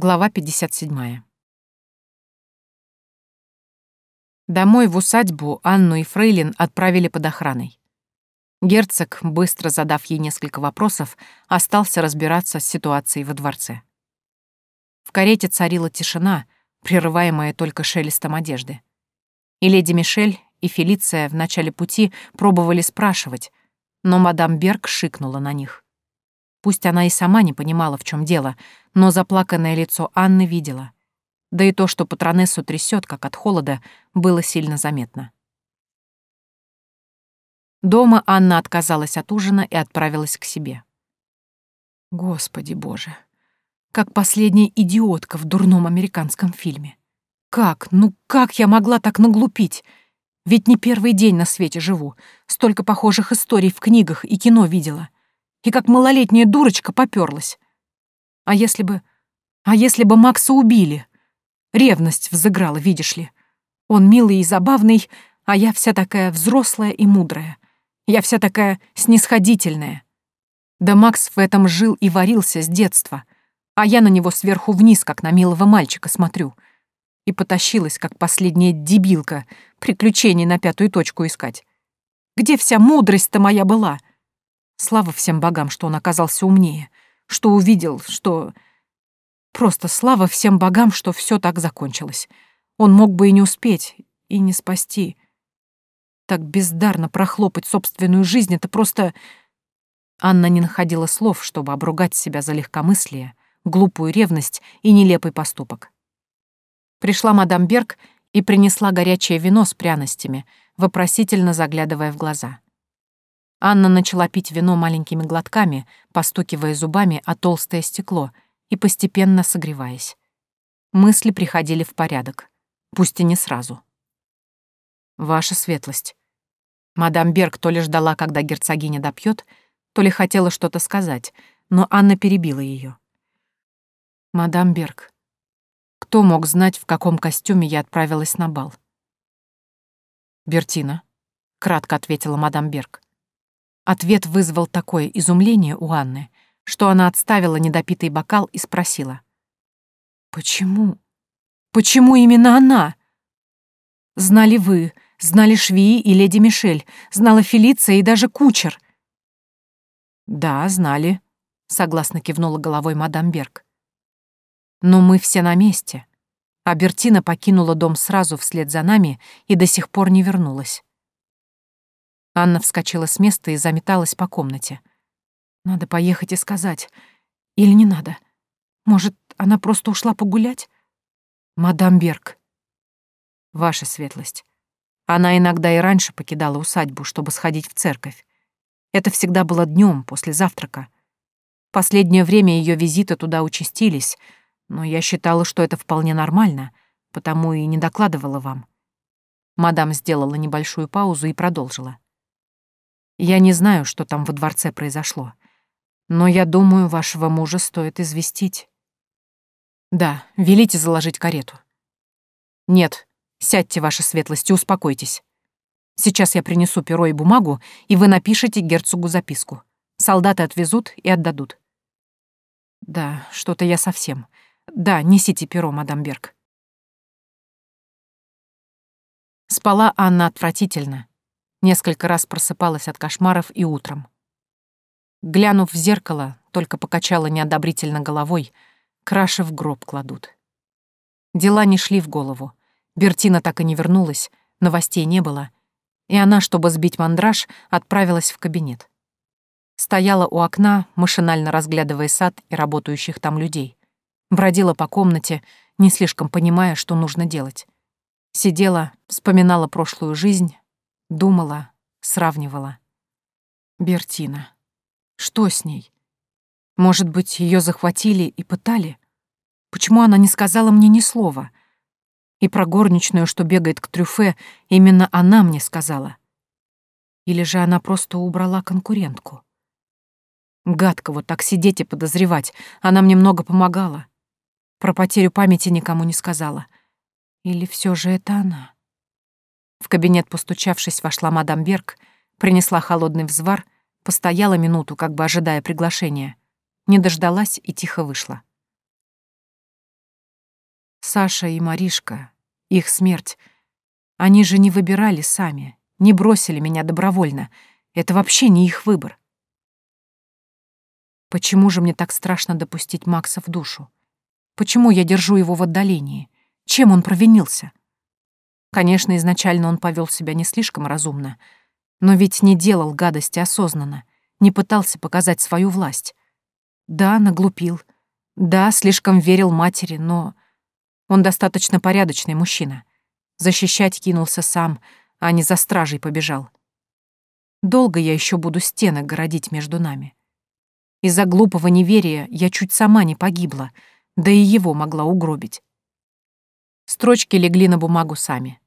Глава 57. Домой в усадьбу Анну и Фрейлин отправили под охраной. Герцог, быстро задав ей несколько вопросов, остался разбираться с ситуацией во дворце. В карете царила тишина, прерываемая только шелестом одежды. И леди Мишель, и Фелиция в начале пути пробовали спрашивать, но мадам Берг шикнула на них. Пусть она и сама не понимала, в чем дело, но заплаканное лицо Анны видела. Да и то, что патронессу трясет, как от холода, было сильно заметно. Дома Анна отказалась от ужина и отправилась к себе. Господи боже, как последняя идиотка в дурном американском фильме. Как, ну как я могла так наглупить? Ведь не первый день на свете живу, столько похожих историй в книгах и кино видела — и как малолетняя дурочка попёрлась. А если бы... А если бы Макса убили? Ревность взыграла, видишь ли. Он милый и забавный, а я вся такая взрослая и мудрая. Я вся такая снисходительная. Да Макс в этом жил и варился с детства, а я на него сверху вниз, как на милого мальчика, смотрю. И потащилась, как последняя дебилка, приключений на пятую точку искать. Где вся мудрость-то моя была? Слава всем богам, что он оказался умнее, что увидел, что... Просто слава всем богам, что все так закончилось. Он мог бы и не успеть, и не спасти. Так бездарно прохлопать собственную жизнь — это просто... Анна не находила слов, чтобы обругать себя за легкомыслие, глупую ревность и нелепый поступок. Пришла мадам Берг и принесла горячее вино с пряностями, вопросительно заглядывая в глаза. Анна начала пить вино маленькими глотками, постукивая зубами о толстое стекло и постепенно согреваясь. Мысли приходили в порядок, пусть и не сразу. «Ваша светлость». Мадам Берг то ли ждала, когда герцогиня допьет, то ли хотела что-то сказать, но Анна перебила ее. «Мадам Берг, кто мог знать, в каком костюме я отправилась на бал?» «Бертина», — кратко ответила мадам Берг. Ответ вызвал такое изумление у Анны, что она отставила недопитый бокал и спросила. «Почему? Почему именно она?» «Знали вы, знали Швии и леди Мишель, знала Фелиция и даже кучер». «Да, знали», — согласно кивнула головой мадам Берг. «Но мы все на месте. А Бертина покинула дом сразу вслед за нами и до сих пор не вернулась. Анна вскочила с места и заметалась по комнате. Надо поехать и сказать. Или не надо? Может, она просто ушла погулять? Мадам Берг. Ваша светлость. Она иногда и раньше покидала усадьбу, чтобы сходить в церковь. Это всегда было днем после завтрака. Последнее время ее визиты туда участились, но я считала, что это вполне нормально, потому и не докладывала вам. Мадам сделала небольшую паузу и продолжила. Я не знаю, что там во дворце произошло, но я думаю, вашего мужа стоит известить. Да, велите заложить карету. Нет, сядьте, ваша светлость, и успокойтесь. Сейчас я принесу перо и бумагу, и вы напишите герцогу записку. Солдаты отвезут и отдадут. Да, что-то я совсем. Да, несите перо, мадам Берг. Спала Анна отвратительно, Несколько раз просыпалась от кошмаров и утром. Глянув в зеркало, только покачала неодобрительно головой, краши в гроб кладут. Дела не шли в голову. Бертина так и не вернулась, новостей не было, и она, чтобы сбить мандраж, отправилась в кабинет. Стояла у окна, машинально разглядывая сад и работающих там людей. Бродила по комнате, не слишком понимая, что нужно делать. Сидела, вспоминала прошлую жизнь, Думала, сравнивала. Бертина. Что с ней? Может быть, ее захватили и пытали? Почему она не сказала мне ни слова? И про горничную, что бегает к трюфе, именно она мне сказала. Или же она просто убрала конкурентку? Гадко вот так сидеть и подозревать. Она мне много помогала. Про потерю памяти никому не сказала. Или все же это она? В кабинет, постучавшись, вошла мадам Берг, принесла холодный взвар, постояла минуту, как бы ожидая приглашения, не дождалась и тихо вышла. Саша и Маришка, их смерть. Они же не выбирали сами, не бросили меня добровольно. Это вообще не их выбор. Почему же мне так страшно допустить Макса в душу? Почему я держу его в отдалении? Чем он провинился? Конечно, изначально он повел себя не слишком разумно, но ведь не делал гадости осознанно, не пытался показать свою власть. Да, наглупил. Да, слишком верил матери, но... Он достаточно порядочный мужчина. Защищать кинулся сам, а не за стражей побежал. Долго я еще буду стены городить между нами. Из-за глупого неверия я чуть сама не погибла, да и его могла угробить. Строчки легли на бумагу сами.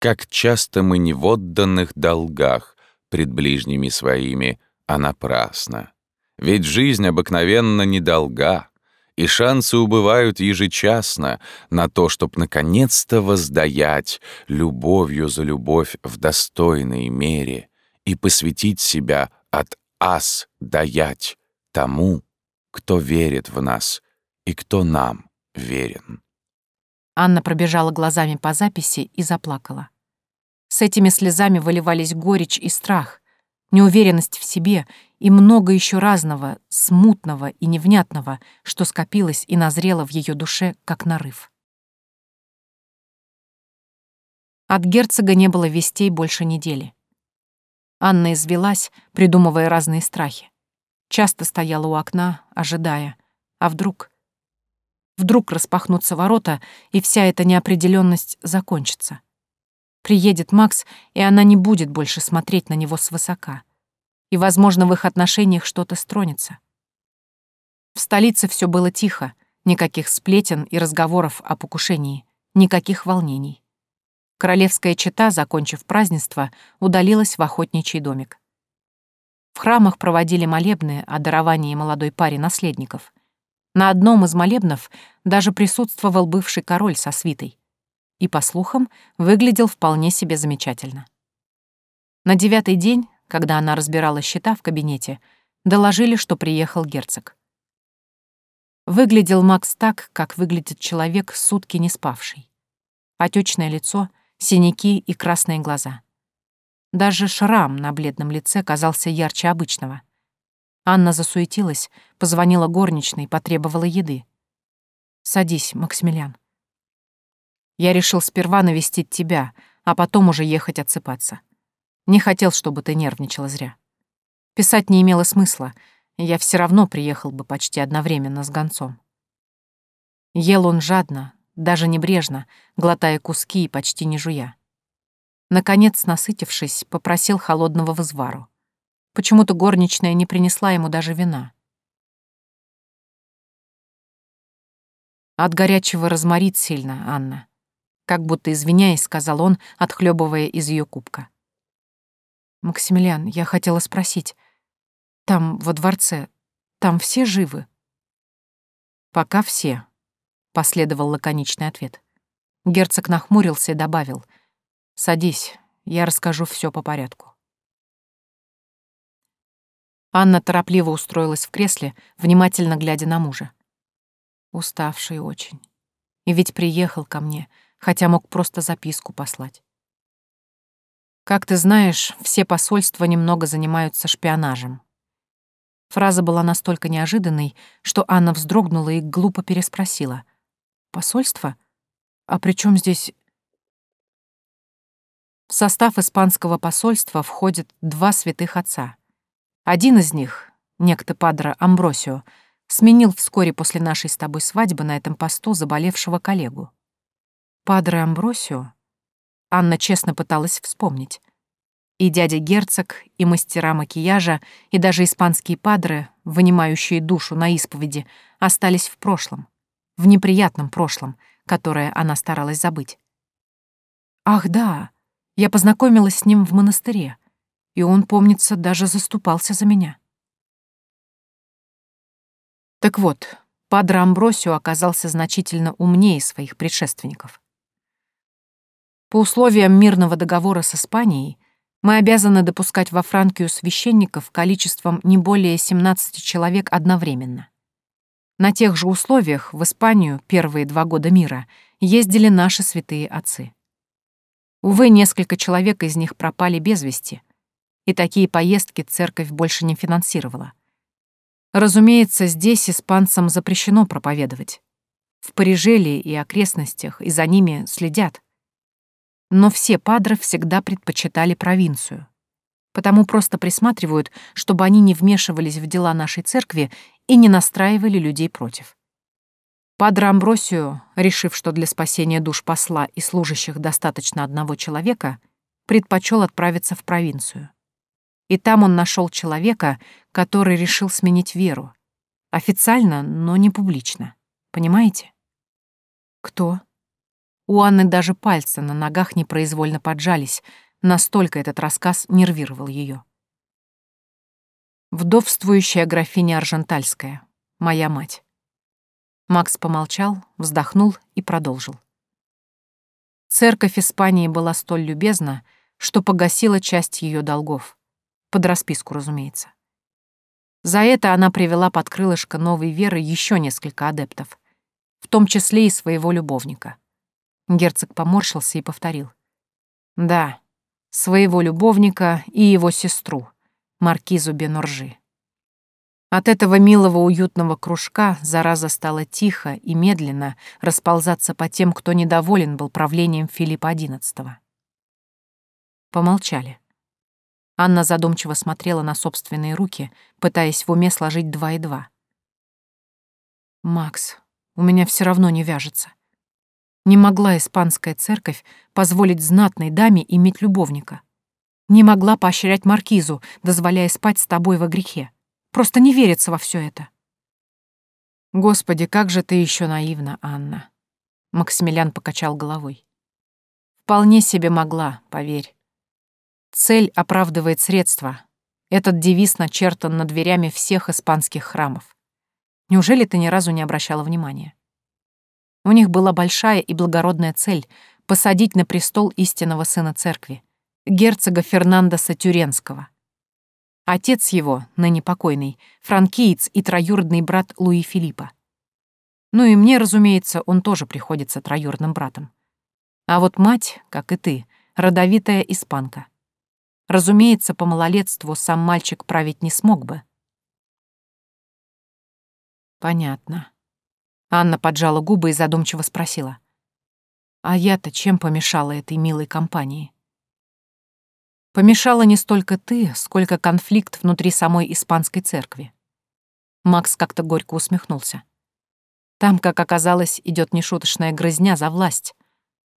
Как часто мы не в отданных долгах пред ближними своими, а напрасно. Ведь жизнь обыкновенно недолга, и шансы убывают ежечасно на то, чтоб наконец-то воздаять любовью за любовь в достойной мере и посвятить себя от ас даять тому, кто верит в нас и кто нам верен. Анна пробежала глазами по записи и заплакала. С этими слезами выливались горечь и страх, неуверенность в себе и много еще разного, смутного и невнятного, что скопилось и назрело в ее душе, как нарыв. От герцога не было вестей больше недели. Анна извелась, придумывая разные страхи. Часто стояла у окна, ожидая. А вдруг... Вдруг распахнутся ворота, и вся эта неопределенность закончится. Приедет Макс, и она не будет больше смотреть на него свысока. И, возможно, в их отношениях что-то стронется. В столице все было тихо, никаких сплетен и разговоров о покушении, никаких волнений. Королевская чета, закончив празднество, удалилась в охотничий домик. В храмах проводили молебны о даровании молодой паре наследников. На одном из молебнов даже присутствовал бывший король со свитой. И, по слухам, выглядел вполне себе замечательно. На девятый день, когда она разбирала счета в кабинете, доложили, что приехал герцог. Выглядел Макс так, как выглядит человек, сутки не спавший. Отечное лицо, синяки и красные глаза. Даже шрам на бледном лице казался ярче обычного. Анна засуетилась, позвонила горничной, потребовала еды. «Садись, Максимилиан». Я решил сперва навестить тебя, а потом уже ехать отсыпаться. Не хотел, чтобы ты нервничала зря. Писать не имело смысла, я все равно приехал бы почти одновременно с гонцом. Ел он жадно, даже небрежно, глотая куски и почти не жуя. Наконец, насытившись, попросил холодного взвару. Почему-то горничная не принесла ему даже вина. От горячего разморит сильно, Анна. Как будто извиняясь, сказал он, отхлебывая из ее кубка. «Максимилиан, я хотела спросить. Там, во дворце, там все живы?» «Пока все», — последовал лаконичный ответ. Герцог нахмурился и добавил. «Садись, я расскажу все по порядку». Анна торопливо устроилась в кресле, внимательно глядя на мужа. Уставший очень. И ведь приехал ко мне, хотя мог просто записку послать. Как ты знаешь, все посольства немного занимаются шпионажем. Фраза была настолько неожиданной, что Анна вздрогнула и глупо переспросила. «Посольство? А при чем здесь...» В состав испанского посольства входят два святых отца — один из них, некто Падро Амбросио, сменил вскоре после нашей с тобой свадьбы на этом посту заболевшего коллегу. Падре Амбросио? Анна честно пыталась вспомнить. И дядя герцог, и мастера макияжа, и даже испанские падры, вынимающие душу на исповеди, остались в прошлом, в неприятном прошлом, которое она старалась забыть. Ах да, я познакомилась с ним в монастыре и он, помнится, даже заступался за меня. Так вот, Падре Амбросио оказался значительно умнее своих предшественников. По условиям мирного договора с Испанией мы обязаны допускать во Франкию священников количеством не более 17 человек одновременно. На тех же условиях в Испанию первые два года мира ездили наши святые отцы. Увы, несколько человек из них пропали без вести, и такие поездки церковь больше не финансировала. Разумеется, здесь испанцам запрещено проповедовать. В Парижеле и окрестностях и за ними следят. Но все падры всегда предпочитали провинцию. Потому просто присматривают, чтобы они не вмешивались в дела нашей церкви и не настраивали людей против. Падре Амбросио, решив, что для спасения душ посла и служащих достаточно одного человека, предпочел отправиться в провинцию. И там он нашел человека, который решил сменить веру. Официально, но не публично. Понимаете? Кто? У Анны даже пальцы на ногах непроизвольно поджались, настолько этот рассказ нервировал ее. Вдовствующая графиня Аржентальская, моя мать. Макс помолчал, вздохнул и продолжил. Церковь Испании была столь любезна, что погасила часть ее долгов. Под расписку, разумеется. За это она привела под крылышко новой веры еще несколько адептов, в том числе и своего любовника. Герцог поморщился и повторил. Да, своего любовника и его сестру, маркизу Беноржи. От этого милого уютного кружка зараза стала тихо и медленно расползаться по тем, кто недоволен был правлением Филиппа XI. Помолчали. Анна задумчиво смотрела на собственные руки, пытаясь в уме сложить два и два. «Макс, у меня все равно не вяжется. Не могла испанская церковь позволить знатной даме иметь любовника. Не могла поощрять маркизу, дозволяя спать с тобой во грехе. Просто не верится во все это». «Господи, как же ты еще наивна, Анна!» Максимилиан покачал головой. «Вполне себе могла, поверь. Цель оправдывает средства. Этот девиз начертан над дверями всех испанских храмов. Неужели ты ни разу не обращала внимания? У них была большая и благородная цель — посадить на престол истинного сына церкви, герцога Фернандоса Тюренского. Отец его, ныне покойный, франкиец и троюродный брат Луи Филиппа. Ну и мне, разумеется, он тоже приходится троюродным братом. А вот мать, как и ты, родовитая испанка. Разумеется, по малолетству сам мальчик править не смог бы. Понятно. Анна поджала губы и задумчиво спросила. А я-то чем помешала этой милой компании? Помешала не столько ты, сколько конфликт внутри самой испанской церкви. Макс как-то горько усмехнулся. Там, как оказалось, идет нешуточная грызня за власть,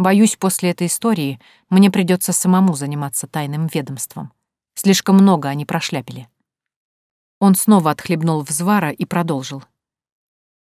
Боюсь, после этой истории мне придется самому заниматься тайным ведомством. Слишком много они прошляпили. Он снова отхлебнул взвара и продолжил.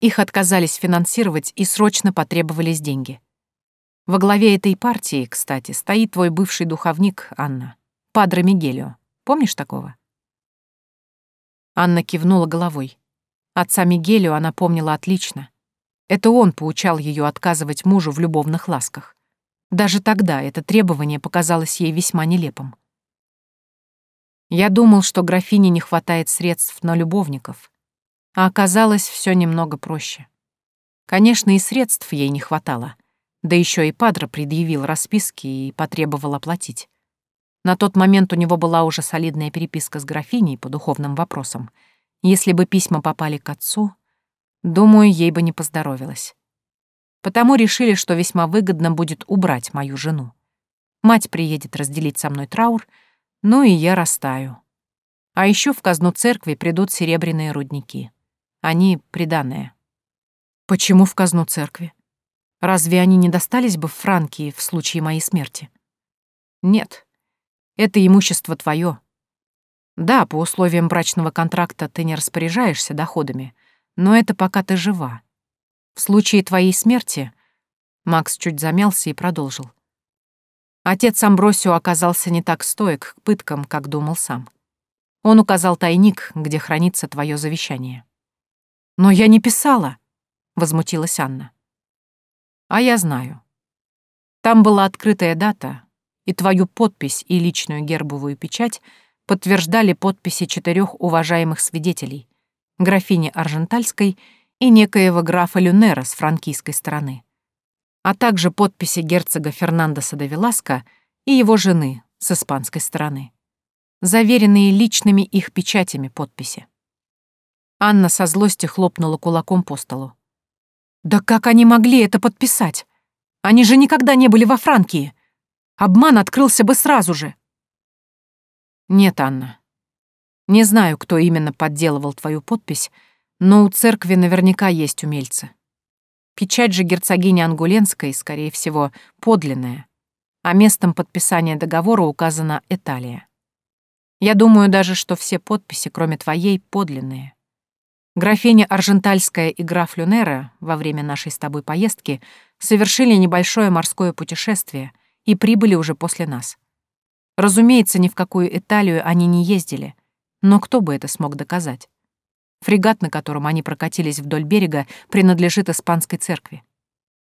Их отказались финансировать и срочно потребовались деньги. Во главе этой партии, кстати, стоит твой бывший духовник, Анна, Падре Мигелио. Помнишь такого? Анна кивнула головой. Отца Мигелио она помнила отлично. Это он поучал ее отказывать мужу в любовных ласках. Даже тогда это требование показалось ей весьма нелепым. Я думал, что графине не хватает средств на любовников, а оказалось все немного проще. Конечно, и средств ей не хватало, да еще и Падро предъявил расписки и потребовал оплатить. На тот момент у него была уже солидная переписка с графиней по духовным вопросам. Если бы письма попали к отцу, Думаю, ей бы не поздоровилось. Потому решили, что весьма выгодно будет убрать мою жену. Мать приедет разделить со мной траур, ну и я растаю. А еще в казну церкви придут серебряные рудники. Они приданные. Почему в казну церкви? Разве они не достались бы в Франкии в случае моей смерти? Нет. Это имущество твое. Да, по условиям брачного контракта ты не распоряжаешься доходами, но это пока ты жива. В случае твоей смерти...» Макс чуть замялся и продолжил. Отец Амбросио оказался не так стоек к пыткам, как думал сам. Он указал тайник, где хранится твое завещание. «Но я не писала», — возмутилась Анна. «А я знаю. Там была открытая дата, и твою подпись и личную гербовую печать подтверждали подписи четырех уважаемых свидетелей, графини Аржентальской и некоего графа Люнера с франкийской стороны, а также подписи герцога Фернандеса де Веласко и его жены с испанской стороны, заверенные личными их печатями подписи. Анна со злости хлопнула кулаком по столу. «Да как они могли это подписать? Они же никогда не были во Франкии. Обман открылся бы сразу же». «Нет, Анна. Не знаю, кто именно подделывал твою подпись, но у церкви наверняка есть умельцы. Печать же герцогини Ангуленской, скорее всего, подлинная, а местом подписания договора указана Италия. Я думаю даже, что все подписи, кроме твоей, подлинные. Графиня Аржентальская и граф Люнера во время нашей с тобой поездки совершили небольшое морское путешествие и прибыли уже после нас. Разумеется, ни в какую Италию они не ездили, но кто бы это смог доказать? Фрегат, на котором они прокатились вдоль берега, принадлежит испанской церкви.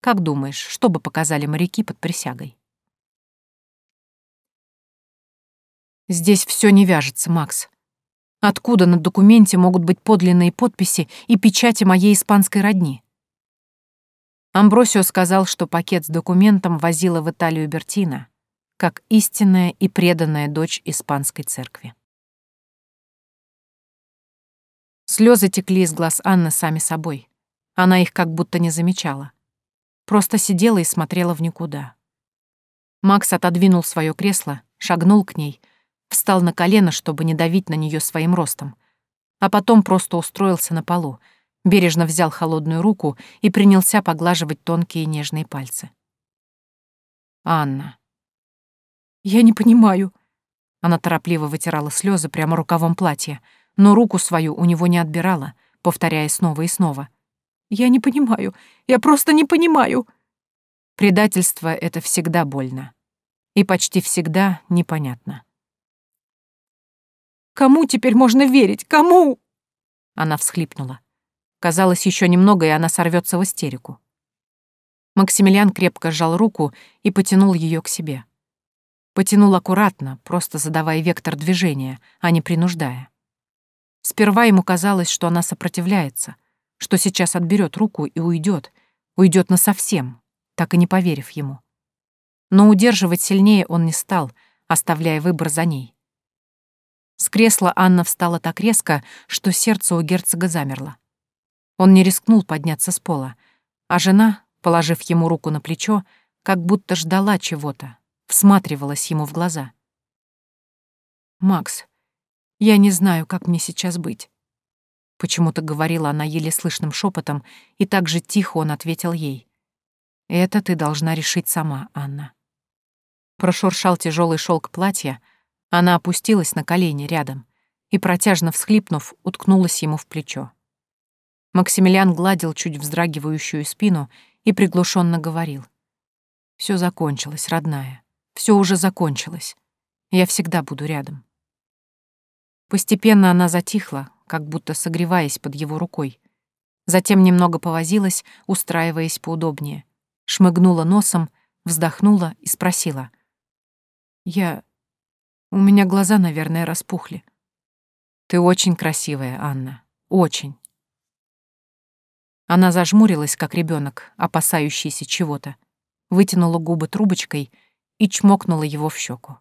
Как думаешь, что бы показали моряки под присягой? Здесь все не вяжется, Макс. Откуда на документе могут быть подлинные подписи и печати моей испанской родни? Амбросио сказал, что пакет с документом возила в Италию Бертина, как истинная и преданная дочь испанской церкви. Слезы текли из глаз Анны сами собой. Она их как будто не замечала. Просто сидела и смотрела в никуда. Макс отодвинул свое кресло, шагнул к ней — Встал на колено, чтобы не давить на нее своим ростом. А потом просто устроился на полу, бережно взял холодную руку и принялся поглаживать тонкие нежные пальцы. «Анна». «Я не понимаю». Она торопливо вытирала слезы прямо рукавом платья, но руку свою у него не отбирала, повторяя снова и снова. «Я не понимаю. Я просто не понимаю». Предательство — это всегда больно. И почти всегда непонятно. Кому теперь можно верить? Кому?» Она всхлипнула. Казалось, еще немного, и она сорвется в истерику. Максимилиан крепко сжал руку и потянул ее к себе. Потянул аккуратно, просто задавая вектор движения, а не принуждая. Сперва ему казалось, что она сопротивляется, что сейчас отберет руку и уйдет, уйдет насовсем, так и не поверив ему. Но удерживать сильнее он не стал, оставляя выбор за ней. С кресла Анна встала так резко, что сердце у герцога замерло. Он не рискнул подняться с пола, а жена, положив ему руку на плечо, как будто ждала чего-то, всматривалась ему в глаза. «Макс, я не знаю, как мне сейчас быть», — почему-то говорила она еле слышным шепотом, и так же тихо он ответил ей. «Это ты должна решить сама, Анна». Прошуршал тяжелый шелк платья, она опустилась на колени рядом и, протяжно всхлипнув, уткнулась ему в плечо. Максимилиан гладил чуть вздрагивающую спину и приглушенно говорил. «Все закончилось, родная. Все уже закончилось. Я всегда буду рядом». Постепенно она затихла, как будто согреваясь под его рукой. Затем немного повозилась, устраиваясь поудобнее. Шмыгнула носом, вздохнула и спросила. «Я... У меня глаза, наверное, распухли. Ты очень красивая, Анна. Очень. Она зажмурилась, как ребенок, опасающийся чего-то, вытянула губы трубочкой и чмокнула его в щеку.